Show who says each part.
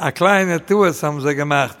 Speaker 1: a kleine Tour haben sie gemacht.